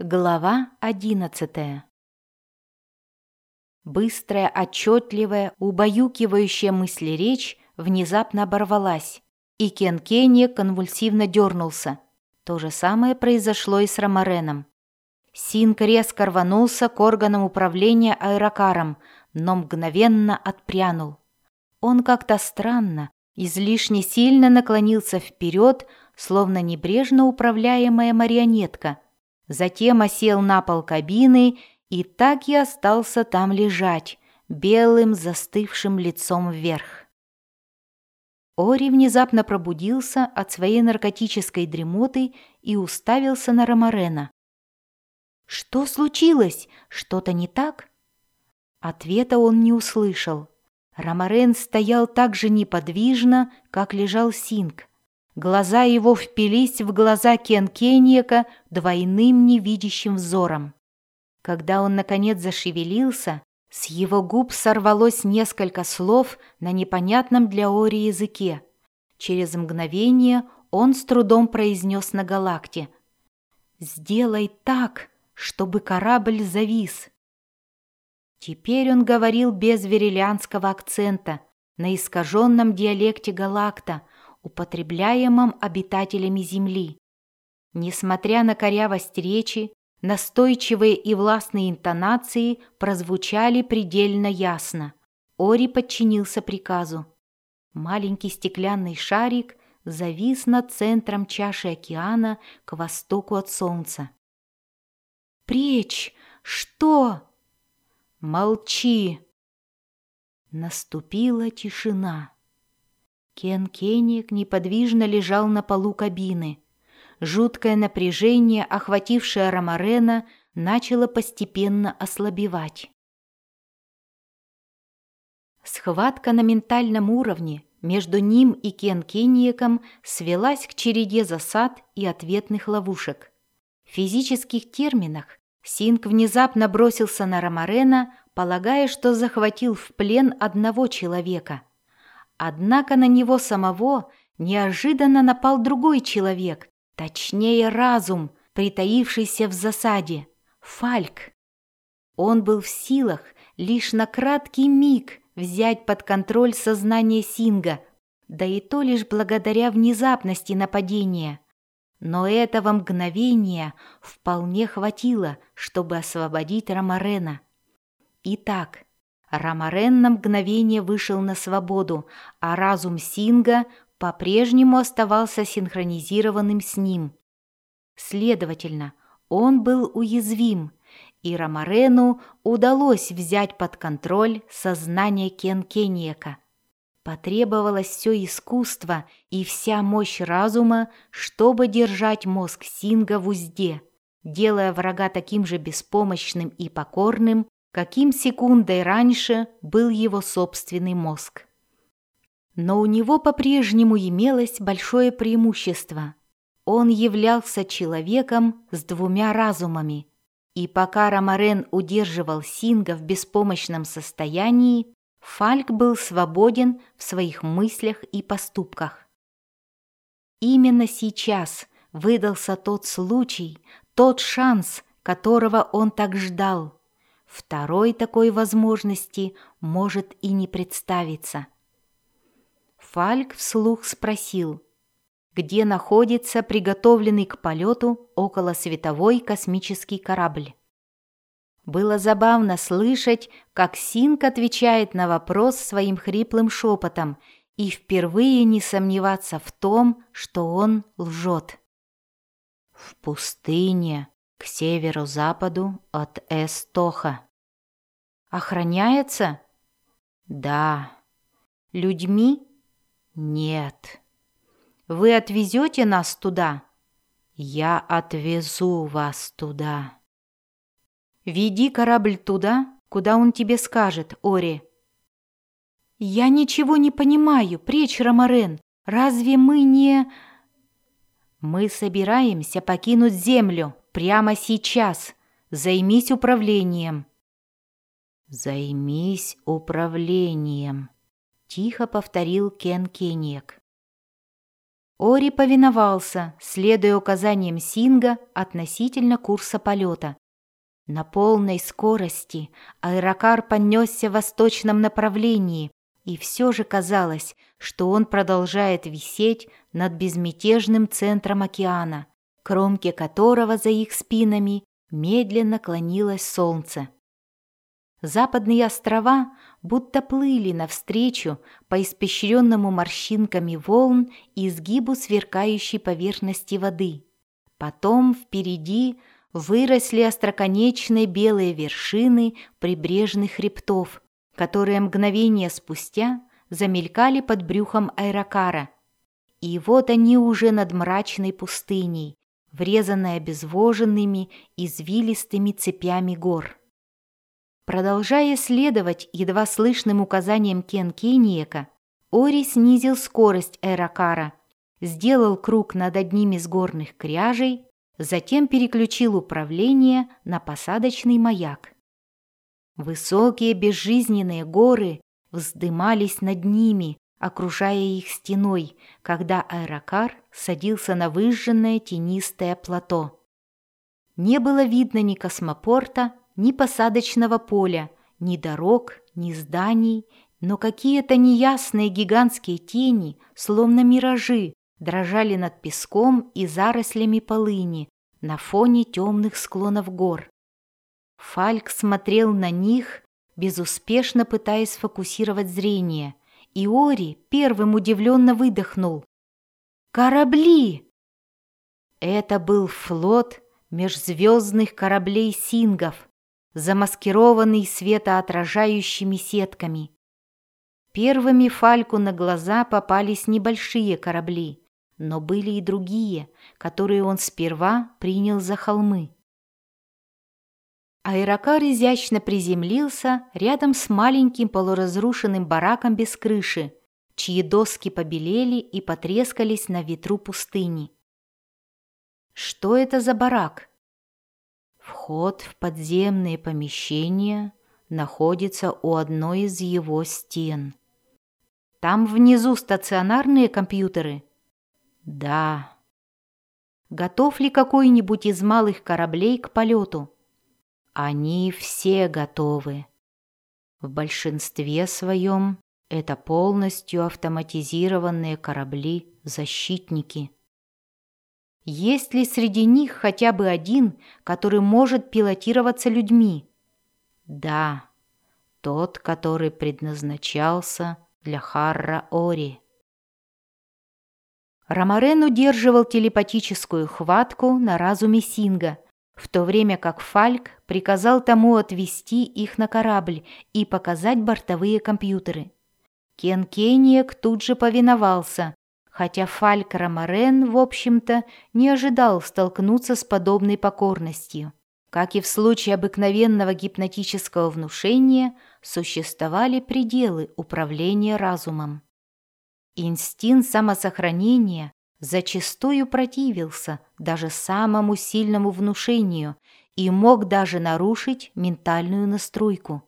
Глава одиннадцатая Быстрая, отчетливая, убаюкивающая мысли речь внезапно оборвалась, и Кен Кенни конвульсивно дернулся. То же самое произошло и с Ромареном. Синк резко рванулся к органам управления аэрокаром, но мгновенно отпрянул. Он как-то странно, излишне сильно наклонился вперед, словно небрежно управляемая марионетка – Затем осел на пол кабины и так и остался там лежать, белым застывшим лицом вверх. Ори внезапно пробудился от своей наркотической дремоты и уставился на Ромарена. «Что случилось? Что-то не так?» Ответа он не услышал. Ромарен стоял так же неподвижно, как лежал Синг. Глаза его впились в глаза Кен Кеньека двойным невидящим взором. Когда он, наконец, зашевелился, с его губ сорвалось несколько слов на непонятном для Ори языке. Через мгновение он с трудом произнес на галакте «Сделай так, чтобы корабль завис». Теперь он говорил без верилянского акцента, на искаженном диалекте галакта, употребляемом обитателями Земли. Несмотря на корявость речи, настойчивые и властные интонации прозвучали предельно ясно. Ори подчинился приказу. Маленький стеклянный шарик завис над центром чаши океана к востоку от солнца. «Пречь! Что?» «Молчи!» Наступила тишина. Кен Кенник неподвижно лежал на полу кабины. Жуткое напряжение, охватившее Ромарена, начало постепенно ослабевать. Схватка на ментальном уровне между ним и Кен Кенниеком свелась к череде засад и ответных ловушек. В физических терминах Синг внезапно бросился на Ромарена, полагая, что захватил в плен одного человека – Однако на него самого неожиданно напал другой человек, точнее разум, притаившийся в засаде — Фальк. Он был в силах лишь на краткий миг взять под контроль сознание Синга, да и то лишь благодаря внезапности нападения. Но этого мгновения вполне хватило, чтобы освободить Ромарена. Итак, Рамарен на мгновение вышел на свободу, а разум Синга по-прежнему оставался синхронизированным с ним. Следовательно, он был уязвим, и Рамарену удалось взять под контроль сознание Кен Кеньека. Потребовалось все искусство и вся мощь разума, чтобы держать мозг Синга в узде, делая врага таким же беспомощным и покорным, каким секундой раньше был его собственный мозг. Но у него по-прежнему имелось большое преимущество. Он являлся человеком с двумя разумами, и пока Ромарен удерживал Синга в беспомощном состоянии, Фальк был свободен в своих мыслях и поступках. Именно сейчас выдался тот случай, тот шанс, которого он так ждал – Второй такой возможности может и не представиться. Фальк вслух спросил, где находится приготовленный к полету околосветовой космический корабль. Было забавно слышать, как Синк отвечает на вопрос своим хриплым шепотом и впервые не сомневаться в том, что он лжет. «В пустыне», к северу-западу от Эстоха. Охраняется? Да. Людьми? Нет. Вы отвезете нас туда? Я отвезу вас туда. Веди корабль туда, куда он тебе скажет, Ори. Я ничего не понимаю, пречь, Ромарен. Разве мы не... Мы собираемся покинуть землю прямо сейчас. Займись управлением». «Займись управлением», — тихо повторил Кен Кенек. Ори повиновался, следуя указаниям Синга относительно курса полета. На полной скорости аэрокар понесся в восточном направлении, и все же казалось, что он продолжает висеть над безмятежным центром океана, кромке которого за их спинами медленно клонилось солнце. Западные острова будто плыли навстречу по испещренному морщинками волн и изгибу сверкающей поверхности воды. Потом впереди выросли остроконечные белые вершины прибрежных хребтов, которые мгновение спустя замелькали под брюхом аэрокара. И вот они уже над мрачной пустыней, врезанной обезвоженными извилистыми цепями гор. Продолжая следовать едва слышным указаниям Кен Кениека, Ори снизил скорость аэрокара, сделал круг над одним из горных кряжей, затем переключил управление на посадочный маяк. Высокие безжизненные горы вздымались над ними, окружая их стеной, когда аэрокар садился на выжженное тенистое плато. Не было видно ни космопорта, ни посадочного поля, ни дорог, ни зданий, но какие-то неясные гигантские тени, словно миражи, дрожали над песком и зарослями полыни на фоне темных склонов гор. Фальк смотрел на них, безуспешно пытаясь сфокусировать зрение, и Ори первым удивленно выдохнул. «Корабли!» Это был флот межзвездных кораблей сингов, замаскированный светоотражающими сетками. Первыми Фальку на глаза попались небольшие корабли, но были и другие, которые он сперва принял за холмы. Аэрокар изящно приземлился рядом с маленьким полуразрушенным бараком без крыши, чьи доски побелели и потрескались на ветру пустыни. Что это за барак? Вход в подземные помещения находится у одной из его стен. Там внизу стационарные компьютеры? Да. Готов ли какой-нибудь из малых кораблей к полету? Они все готовы. В большинстве своем это полностью автоматизированные корабли-защитники. Есть ли среди них хотя бы один, который может пилотироваться людьми? Да, тот, который предназначался для Харра Ори. Ромарен удерживал телепатическую хватку на разуме Синга, в то время как Фальк приказал тому отвезти их на корабль и показать бортовые компьютеры. Кен Кениек тут же повиновался, хотя Фальк Ромарен, в общем-то, не ожидал столкнуться с подобной покорностью. Как и в случае обыкновенного гипнотического внушения, существовали пределы управления разумом. Инстинкт самосохранения зачастую противился даже самому сильному внушению и мог даже нарушить ментальную настройку.